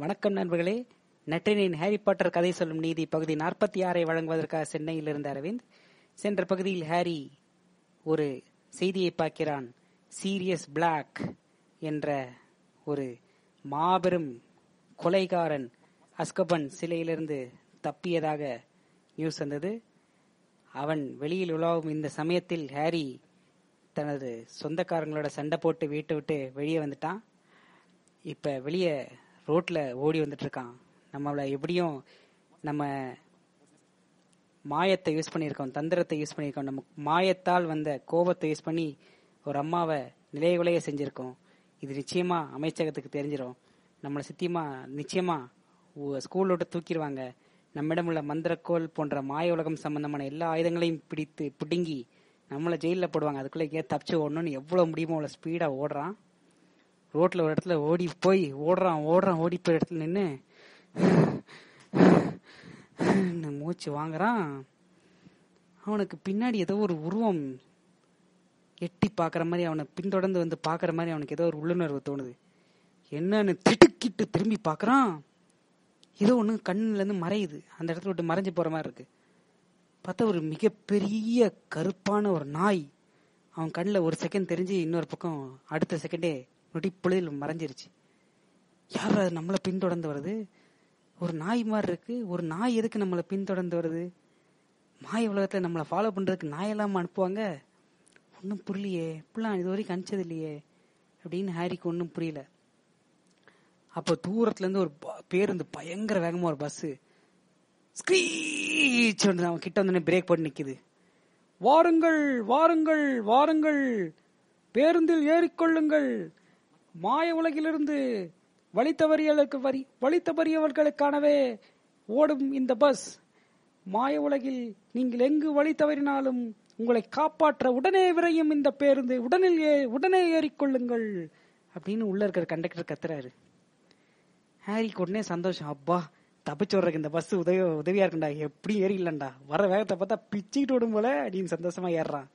வணக்கம் நண்பர்களே. நற்றினின் Harry Potter கதை சொல்லும் நீதி பகுதி நாற்பத்தி ஆறை வழங்குவதற்காக சென்னையில் இருந்த அரவிந்த். சென்ற பகுதியில் ஹாரி ஒரு செய்தியை பார்க்கிறான். சீரியஸ் பிளாக் என்ற ஒரு மாபெரும் கொலைகாரன் அஸ்கபன் சிலையிலிருந்து தப்பியதாக நியூஸ் வந்தது. அவன் வெளியில் உலாவும் இந்த சமயத்தில் ஹாரி தனது சொந்தக்காரங்களோட சண்டை போட்டு வீட்டை விட்டு வெளியே வந்துட்டான். இப்ப வெளியே ரோட்ல ஓடி வந்துட்டு இருக்கான் நம்மள எப்படியும் நம்ம மாயத்தை யூஸ் பண்ணியிருக்கோம் தந்திரத்தை யூஸ் பண்ணியிருக்கோம். நம்ம மாயத்தால் வந்த கோபத்தை யூஸ் பண்ணி ஒரு அம்மாவை நிலைகுலைய செஞ்சிருக்கோம். இது நிச்சயமா அமைச்சகத்துக்கு தெரிஞ்சிடும் நம்மளை சித்தியமா நிச்சயமா ஸ்கூல் விட்டு தூக்கிடுவாங்க. நம்மிடம் உள்ள மந்திரக்கோள் போன்ற மாய உலகம் சம்பந்தமான எல்லா ஆயுதங்களையும் பிடித்து பிடுங்கி நம்மளை ஜெயிலில் போடுவாங்க. அதுக்குள்ள ஏன் தப்பிச்சு ஓடணும்னு எவ்வளவு முடியுமோ அவ்வளோ ஸ்பீடா ஓடுறான். ரோட்ல ஒரு இடத்துல ஓடி போய் ஓடுறான் ஓடுறான் ஓடி போய் இடத்துல நின்று மூச்சு வாங்குறான். அவனுக்கு பின்னாடி ஏதோ ஒரு உருவம் எட்டி பாக்குற மாதிரி அவனை பின்தொடர்ந்து வந்து பாக்குற மாதிரி அவனுக்கு ஏதோ ஒரு உள்ளுணர்வு தோணுது. என்னன்னு திடுக்கிட்டு திரும்பி பாக்குறான் ஏதோ ஒண்ணு கண்ணுல இருந்து மறையுது. அந்த இடத்துல விட்டு மறைஞ்சு போற மாதிரி இருக்கு. பார்த்தா ஒரு மிகப்பெரிய கருப்பான ஒரு நாய். அவன் கண்ணில் ஒரு செகண்ட் தெரிஞ்சு இன்னொரு பக்கம் அடுத்த செகண்டே நொடி பொழுதில் மறைஞ்சிருச்சு. யார் அது நம்மளை பின்தொடர்ந்து வருது ஒரு நாய் மாதிரி இருக்கு. ஒரு நாய் எதுக்கு நம்மளை பின்தொடர்ந்து வருது மாய உலகத்தில் நம்மளை ஃபாலோ பண்றதுக்கு நாயெல்லாம் அனுப்புவாங்க. ஒன்றும் புரியலையே. இப்படிலாம் இது வரைக்கும் அனுப்பிச்சது இல்லையே. அப்படின்னு ஹாரிக்கு ஒன்றும் புரியல. அப்போ தூரத்துல இருந்து ஒரு பேருந்து பயங்கர வேகமாக ஒரு பஸ்ஸு ஸ்க்ரீச் அவன் கிட்ட வந்து பிரேக் போட்டு நிற்கிது வாருங்கள் வாருங்கள் வாருங்கள். பேருந்தில் ஏறிக்கொள்ளுங்கள். மாய உலகிலிருந்து வழி வரி வழி தவறியவர்களுக்கானவே ஓடும் இந்த பஸ். மாய உலகில் நீங்கள் எங்கு வழி தவறினாலும் உங்களை காப்பாற்ற உடனே விரையும் இந்த பேருந்து. உடனில் உடனே ஏறிக்கொள்ளுங்கள் அப்படின்னு உள்ள இருக்கிற கண்டக்டர் கத்துறாரு. ஹாரிக்கு உடனே சந்தோஷம். அப்பா தப்பிச்சு வர்றதுக்கு இந்த பஸ் உதவி உதவியா இருக்குண்டா எப்படி ஏறிடலண்டா வர வேகத்தை பார்த்தா பிச்சுக்கிட்டு விடும் போல அப்படின்னு சந்தோஷமா ஏறுறான்.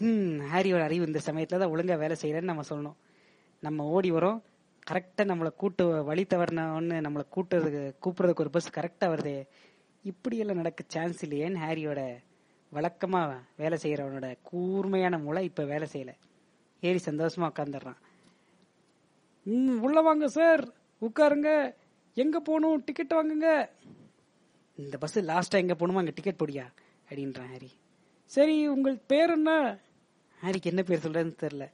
ஹம் ஹாரியோட அறிவு இந்த சமயத்துல தான் ஒழுங்கா வேலை செய்யறேன்னு நம்ம சொல்லணும். நம்ம ஓடி வரோம். கரெக்டா நம்மளை கூட்டு வழி தவறினவொன்னு நம்மளை கூட்டுறதுக்கு கூப்பிடுறதுக்கு ஒரு பஸ் கரெக்டா வருது. இப்படி எல்லாம் நடக்க சான்ஸ் இல்லையேன்னு ஹாரியோட வழக்கமா வேலை செய்யறவனோட கூர்மையான மூளை இப்ப வேலை செய்யல. ஏறி சந்தோஷமா உட்காந்துடுறான் ம் உள்ள வாங்க சார் உட்காருங்க. எங்க போகணும்? டிக்கெட் வாங்குங்க. இந்த பஸ் லாஸ்டா எங்க போகணுமோ? அங்க டிக்கெட் போடியா அப்படின்றான் ஹாரி. சரி உங்கள் பேர் என்ன? ஹாரிக்கு என்ன பேர் சொல்றதுன்னு தெரியல.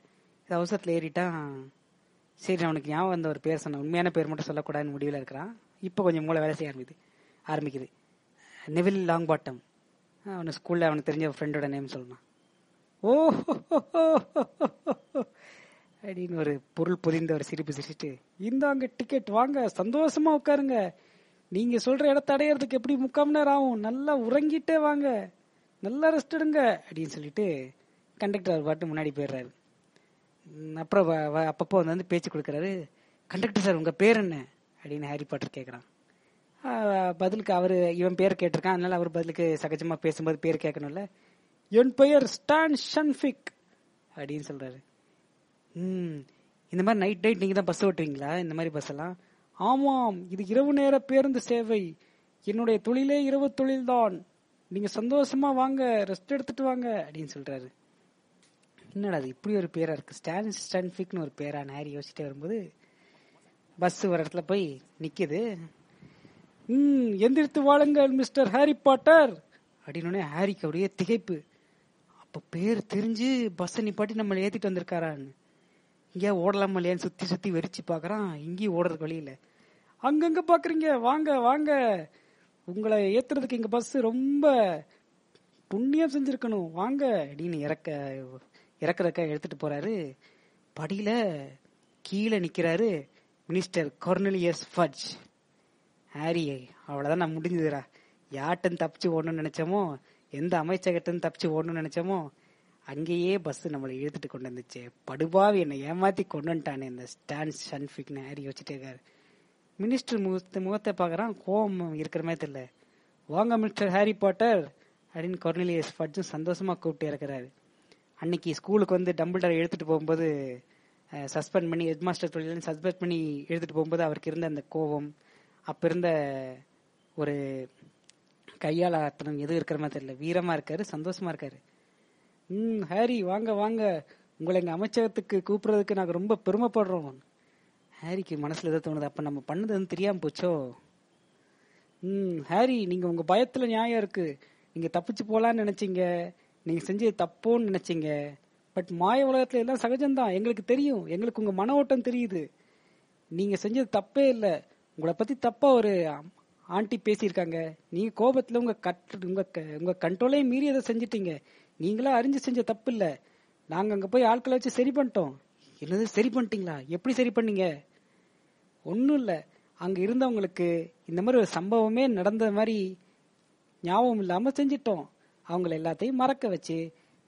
இது அவசரத்தில் ஏறிட்டான். சரி அவனுக்கு ஞாபகம் வந்த ஒரு பேர் சொன்ன உண்மையான பேர் மட்டும் சொல்லக்கூடாதுன்னு முடிவில் இருக்கிறான் இப்போ கொஞ்சம் மூளை வேலை செய்ய ஆரம்பிக்குது. ஆரம்பிக்குது. நெவில் லாங் பாட்டம் அவனு ஸ்கூலில் அவனுக்கு தெரிஞ்ச ஃப்ரெண்டோட நேம் சொல்லணும் ஓ அப்படின்னு ஒரு பொருள் புரிந்த ஒரு சிரிப்பு சிரிச்சுட்டு இந்தாங்க டிக்கெட் வாங்க சந்தோஷமா உட்காருங்க. நீங்க சொல்ற இடத்த அடையறதுக்கு எப்படி முக்கால் நேரம் ஆகும்? நல்லா உறங்கிட்டே வாங்க. நல்லா ரெஸ்ட் எடுங்க. அப்படின்னு சொல்லிட்டு கண்டக்டர் பாட்டு முன்னாடி போயிடுறாரு. அப்புறம் அப்பப்போ வந்து பேச்சு கொடுக்குறாரு. கண்டக்டர் சார் உங்கள் பேர் என்ன? அப்படின்னு ஹாரி பாட்டர் கேட்குறான் பதிலுக்கு அவர் இவன் பேர் கேட்டிருக்கான். அதனால அவர் பதிலுக்கு சகஜமாக பேசும்போது பேர் கேட்கணும்ல. என் பெயர் ஸ்டான் ஷன்ஃபிக் அப்படின்னு சொல்கிறாரு ம் இந்த மாதிரி நைட் நைட் நீங்கள் தான் பஸ் ஓட்டுவீங்களா இந்த மாதிரி பஸ் எல்லாம்? ஆமாம் இது இரவு நேர பேருந்து சேவை. என்னுடைய தொழிலே இரவு தொழில் தான் சந்தோஷமாக வாங்க ரெஸ்ட் எடுத்துட்டு வாங்க அப்படின்னு சொல்கிறாரு என்னடா அது இப்படி ஒரு பேரா இருக்கு. ஸ்டான் ஸ்டான்ஃபிக்னு ஒரு பேரா ஹாரி யோசிச்சுட்டே வரும்போது பஸ் ஒரு இடத்துல போய் நிக்குது. ம் எந்திரித்து வாழுங்கள் மிஸ்டர் ஹாரி பாட்டர்! அப்படின்னு ஹாரிக்கு அப்படியே திகைப்பு. அப்போ பேர் தெரிஞ்சு பஸ்ஸை நிப்பாட்டி நம்மளை ஏத்திட்டு வந்திருக்காரான்னு. இங்கே ஓடலாமா இல்லையான்னு சுத்தி சுத்தி வெறிச்சு பாக்குறான். இங்கேயும் ஓடுறதுக்கு வழியில அங்கங்கே அங்கங்க பாக்குறீங்க. வாங்க வாங்க. உங்களை ஏத்துறதுக்கு எங்க பஸ் ரொம்ப புண்ணியம் செஞ்சிருக்கணும். வாங்க அப்படின்னு இறக்க இறக்குறக்க எடுத்துட்டு போறாரு. படியில கீழே நிக்கிறாரு மினிஸ்டர் கொர்னலியஸ் ஃபட்ஜ். ஹாரி அவ்வளவுதான் நான் முடிஞ்சதுடா யார்ட்டன் தப்பிச்சு ஓடணும்னு நினைச்சோமோ எந்த அமைச்சகட்டன் தப்பிச்சு ஓடணும்னு நினைச்சோமோ அங்கேயே பஸ் நம்மளை இழுத்துட்டு கொண்டு வந்துச்சு. படுபாவி என்னை ஏமாத்தி கொண்டு வந்துட்டானே இந்த ஸ்டான் ஷன்ஃபிக்னு ஹாரி வச்சுட்டே இருக்காரு. மினிஸ்டர் முகத்தை முகத்தை பார்க்குறான் கோவம் இருக்கிற மாதிரி தெரியல. வாங்க மிஸ்டர் ஹாரி பாட்டர் அப்படின்னு கொர்னலியஸ் ஃபட்ஜும் சந்தோஷமா கூப்பிட்டு இறக்குறாரு. அன்னைக்கு ஸ்கூலுக்கு வந்து டம்பிள்டர் எடுத்துட்டு போகும்போது சஸ்பெண்ட் பண்ணி ஹெட் மாஸ்டர் தொழில் சஸ்பெண்ட் பண்ணி எடுத்துட்டு போகும்போது அவருக்கு இருந்த அந்த கோபம் அப்ப இருந்த ஒரு கையால் ஆத்தனம் எதுவும் இருக்கிற மாதிரி தெரியல. வீரமா இருக்காரு சந்தோஷமா இருக்காரு. ம் ஹாரி வாங்க வாங்க. உங்களை எங்க அமைச்சகத்துக்கு கூப்பிடுறதுக்கு நாங்க ரொம்ப பெருமைப்படுறோம். ஹாரிக்கு மனசுல எதோ தோணுது. அப்ப நம்ம பண்ணது வந்து தெரியாம போச்சோ? ம் ஹாரி நீங்க உங்க பயத்துல நியாயம் இருக்கு. நீங்க தப்பிச்சு போலான்னு நினைச்சீங்க. நீங்க செஞ்சது தப்போன்னு நினைச்சீங்க. பட் மாய உலகத்துல எல்லாம் சகஜம்தான். எங்களுக்கு தெரியும். எங்களுக்கு உங்க மன ஓட்டம் தெரியுது. நீங்க செஞ்சது தப்பே இல்லை. உங்களை பத்தி தப்பா ஒரு ஆண்டி பேசியிருக்காங்க. நீங்க கோபத்துல உங்க கட் உங்க க- உங்க கண்ட்ரோலையும் மீறி அதை செஞ்சிட்டீங்க. நீங்களா அறிஞ்சு செஞ்ச தப்பு இல்ல. நாங்க அங்க போய் ஆட்களை வச்சு சரி பண்ணிட்டோம். என்னது சரி பண்ணிட்டீங்களா? எப்படி சரி பண்ணீங்க? ஒன்றும் இல்லை. அங்கே இருந்தவங்களுக்கு இந்த மாதிரி ஒரு சம்பவமே நடந்த மாதிரி ஞாபகம் இல்லாமல் செஞ்சிட்டோம். அவங்கள எல்லாத்தையும் மறக்க வச்சு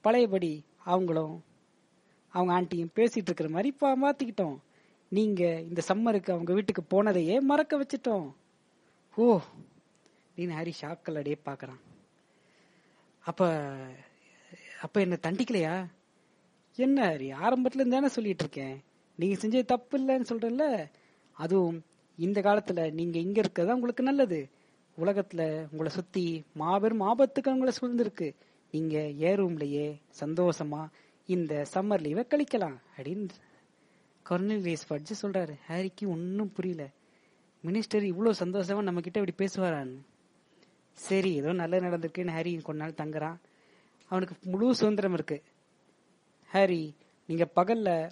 பழையபடி அவங்களும் அவங்க ஆண்டியும் பேசிட்டு இருக்கிற மாதிரி இப்போ மாற்றிக்கிட்டோம் நீங்கள் இந்த சம்மருக்கு அவங்க வீட்டுக்கு போனதையே மறக்க வச்சிட்டோம். ஓ நீ ஹரி ஷாக்கல் அடியே பார்க்குறான் அப்போ அப்போ என்ன தண்டிக்கலையா? என்ன ஹரி ஆரம்பத்துல இருந்து தானே சொல்லிட்டு இருக்கேன். நீங்க செஞ்சது தப்பு இல்லைன்னு சொல்றேன்ல. அதுவும் இந்த காலத்துல நீங்க இங்க இருக்கிறதா உங்களுக்கு நல்லது. உலகத்துல உங்களை சுத்தி மாபெரும் ஆபத்துக்கு உங்களை சூழ்ந்திருக்கு. நீங்க ஏ ரூம்லயே சந்தோஷமா இந்த சம்மர் லீவை கழிக்கலாம் அப்படின்னு கர்னலியஸ் ஃபட்ஜ் சொல்றாரு. ஹாரிக்கு ஒன்றும் புரியல. மினிஸ்டர் இவ்வளோ சந்தோஷமா நம்ம கிட்ட இப்படி பேசுவாரான்னு. சரி ஏதோ நல்லது நடந்திருக்குன்னு ஹாரி கொஞ்ச நாள் தங்குறான். அவனுக்கு முழு சுதந்திரம் இருக்கு. ஹாரி நீங்க பகல்ல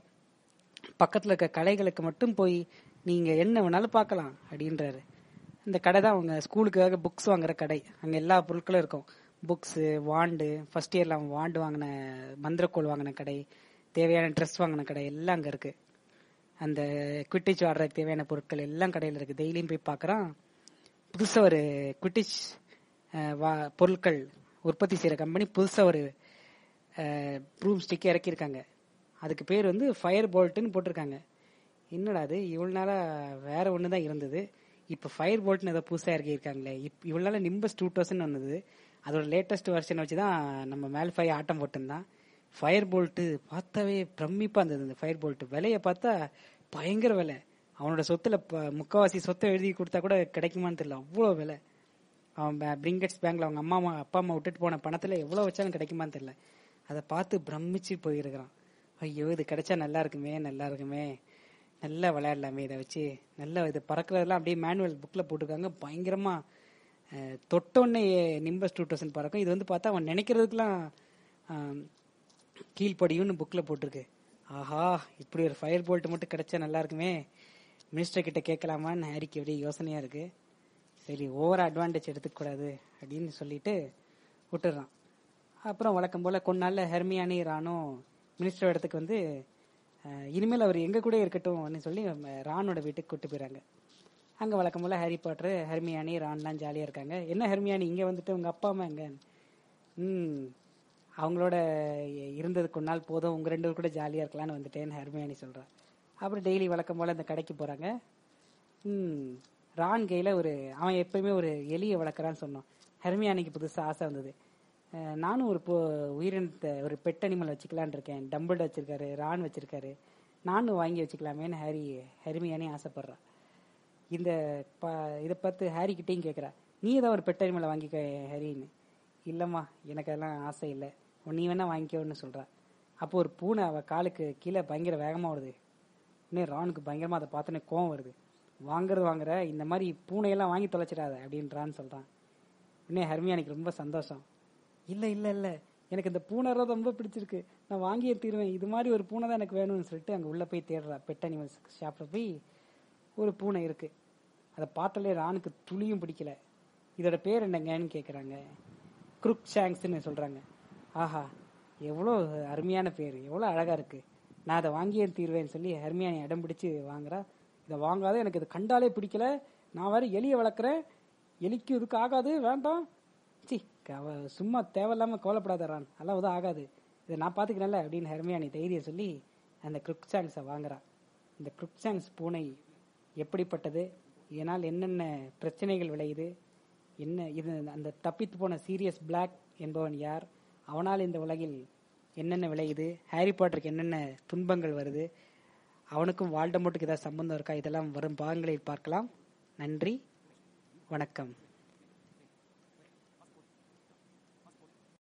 பக்கத்துல இருக்க கடைகளுக்கு மட்டும் போய் நீங்க என்ன வேணாலும் பார்க்கலாம் அப்படின்றாரு. இந்த கடை தான் அவங்க ஸ்கூலுக்காக புக்ஸ் வாங்குற கடை. அங்க எல்லா பொருட்களும் இருக்கும். புக்ஸ் வாண்டு ஃபர்ஸ்ட் இயர்ல அவன் வாண்டு வாங்கின மந்திரக்கோள் வாங்கின கடை தேவையான ட்ரெஸ் வாங்கின கடை எல்லாம் அங்க இருக்கு. அந்த குவிட்டிச் ஆடுறதுக்கு தேவையான பொருட்கள் எல்லாம் கடையில் இருக்கு. டெய்லியும் போய் பார்க்குறான் புதுசா ஒரு குவிட்டிச் பொருட்கள் உற்பத்தி செய்யற கம்பெனி புதுசா ஒரு ப்ரூம் ஸ்டிக் இறக்கியிருக்காங்க. அதுக்கு பேர் வந்து ஃபயர் போல்ட்டுன்னு போட்டிருக்காங்க. என்னடா அது? இவ்வளோ நாளாக வேற ஒன்று தான் இருந்தது. இப்போ ஃபயர் போல்ட்னு ஏதோ புதுசாக இறக்கியிருக்காங்களே. இப் இவ்வளவு நிம்பஸ் டூ தௌசண்ட் வந்தது அதோட லேட்டஸ்ட் வெர்ஷன் வச்சு தான் நம்ம மேல் ஃபை ஆட்டம் போட்டிருந்தான். ஃபயர் போல்ட்டு பார்த்தாவே பிரமிப்பாக இருந்தது இந்த ஃபயர் போல்ட் விலையை பார்த்தா பயங்கர விலை. அவனோட சொத்துல ப- முக்காவாசி சொத்தை எழுதி கொடுத்தா கூட கிடைக்குமான்னு தெரியல. அவ்வளோ விலை. அவன் பிரிங்கட்ஸ் பேங்க்ல அவங்க அம்மா அம்மா அப்பா அம்மா விட்டுட்டு போன பணத்துல எவ்வளோ வச்சாலும் கிடைக்குமான்னு தெரியல. அதை பார்த்து பிரமிச்சு போயிருக்கிறான். ஐயோ இது கிடைச்சா நல்லா இருக்குமே நல்லா இருக்குமே. நல்லா விளையாடலாமே இதை வச்சு. நல்லா இது பறக்கிறதெல்லாம் அப்படியே மேனுவல் புக்கில் போட்டிருக்காங்க. பயங்கரமா தொட்டோன்னே நிம்பஸ் டூ தௌசண்ட் பறக்கும். இது வந்து பார்த்தா அவன் நினைக்கிறதுக்கெல்லாம் கீழ்ப்படியும்னு புக்கில் போட்டிருக்கு. ஆஹா இப்படி ஒரு ஃபயர் போல்ட் மட்டும் கிடைச்சா நல்லா இருக்குமே. மினிஸ்டர் கிட்ட கேட்கலாமான்னு ஹாரிக்கு அப்படியே யோசனையாக இருக்கு. சரி ஓவர் அட்வான்டேஜ் எடுத்துக்கூடாது அப்படின்னு சொல்லிட்டு விட்டுறான் அப்புறம் வழக்கம் போல் கொஞ்ச ஹெர்மியானி ராணும் மினிஸ்டர் இடத்துக்கு வந்து இனிமேல் அவர் எங்கள் கூட இருக்கட்டும்னு சொல்லி ரானோட ராணோட வீட்டுக்கு கூட்டு போயிறாங்க. அங்கே வழக்கம் போல் ஹாரி பாட்ரு ஹெர்மியானி ரான்லாம் ஜாலியாக இருக்காங்க. என்ன ஹெர்மியானி இங்கே வந்துட்டு உங்கள் அப்பா அம்மா எங்க? ம் அவங்களோட இருந்ததுக்கு நாள் போதும் உங்கள் ரெண்டு கூட ஜாலியாக இருக்கலாம்னு வந்துட்டேன்னு ஹெர்மியானி சொல்கிறான் அப்புறம் டெய்லி வழக்கம் போல் அந்த கடைக்கு போகிறாங்க ம் ரான் கையில் ஒரு அவன் எப்பயுமே ஒரு எலியை வளர்க்குறான்னு சொன்னான். ஹெர்மியானிக்கு புதுசாக ஆசை வந்தது. நானும் ஒரு உயிரினத்தை ஒரு பெட் அனிமல் வச்சுக்கலான்னு இருக்கேன். டம்பிள் வச்சிருக்காரு ரான் வச்சிருக்காரு. நானும் வாங்கி வச்சுக்கலாமேன்னு ஹாரி ஹெர்மியானி ஆசைப்படுறான் இந்த ப இதை பார்த்து ஹாரி கிட்டேயும் கேட்குறா நீ ஏதாவது ஒரு பெட் அனிமலை வாங்கிக்க ஹரின்னு. இல்லைம்மா எனக்கு அதெல்லாம் ஆசை இல்லை. நீ வேணா வாங்கிக்கோன்னு சொல்றா. அப்போ ஒரு பூனை அவள் காலுக்கு கீழே பயங்கர வேகமாக வருது இன்னே ரானுக்கு பயங்கரமாக அதை பார்த்தோன்னே கோவம் வருது. வாங்குறது வாங்குற இந்த மாதிரி பூனையெல்லாம் வாங்கி தொலைச்சிடாத அப்படின்றான்னு சொல்றான். இன்னும் ஹர்மியானிக்கு ரொம்ப சந்தோஷம். இல்ல இல்ல இல்ல. எனக்கு இந்த பூனை ரொம்ப பிடிச்சிருக்கு. நான் வாங்கியே தீருவேன். இது மாதிரி ஒரு பூனை தான் எனக்கு வேணும்னு சொல்லிட்டு அங்க உள்ள போய் தேடுறா. பெட் அனிமல்ஸ் ஷாப்ல போய் ஒரு பூனை இருக்கு. அதை பார்த்தாலே ராணுக்கு துளியும் பிடிக்கல. இதோட பேர் என்னங்கன்னு கேக்குறாங்க. குருக் ஷாங்ஸ்னு சொல்றாங்க. ஆஹா எவ்வளோ அருமையான பேர். எவ்வளோ அழகா இருக்கு. நான் அதை வாங்கியே தீர்வேன்னு சொல்லி அருமையான இடம் பிடிச்சி வாங்குறா. இதை வாங்காத எனக்கு இது கண்டாலே பிடிக்கல. நான் வேற எலியை வளர்க்குறேன். எலிக்கு இதுக்கு ஆகாது. வேண்டாம். சி சும்மா தேவையில்லாம கவலைப்படாத ரான். அதெல்லாம் உதவும் ஆகாது. இதை நான் பாத்துக்கிறேன்ல அப்படின்னு ஹெர்மியானி தைரியம் சொல்லி அந்த குருக் வாங்குறான் இந்த கிருப்சாங்ஸ் பூனை எப்படிப்பட்டது? இதனால் என்னென்ன பிரச்சனைகள் விளையுது? என்ன இது அந்த தப்பித்து போன சீரியஸ் பிளாக் என்பவன் யார்? அவனால் இந்த உலகில் என்னென்ன விளையுது? ஹாரி பாட்டருக்கு என்னென்ன துன்பங்கள் வருது? அவனுக்கும் வால்டமோட்டுக்கு ஏதாவது சம்பந்தம் இருக்கா? இதெல்லாம் வரும் பாகங்களில் பார்க்கலாம். நன்றி. வணக்கம்.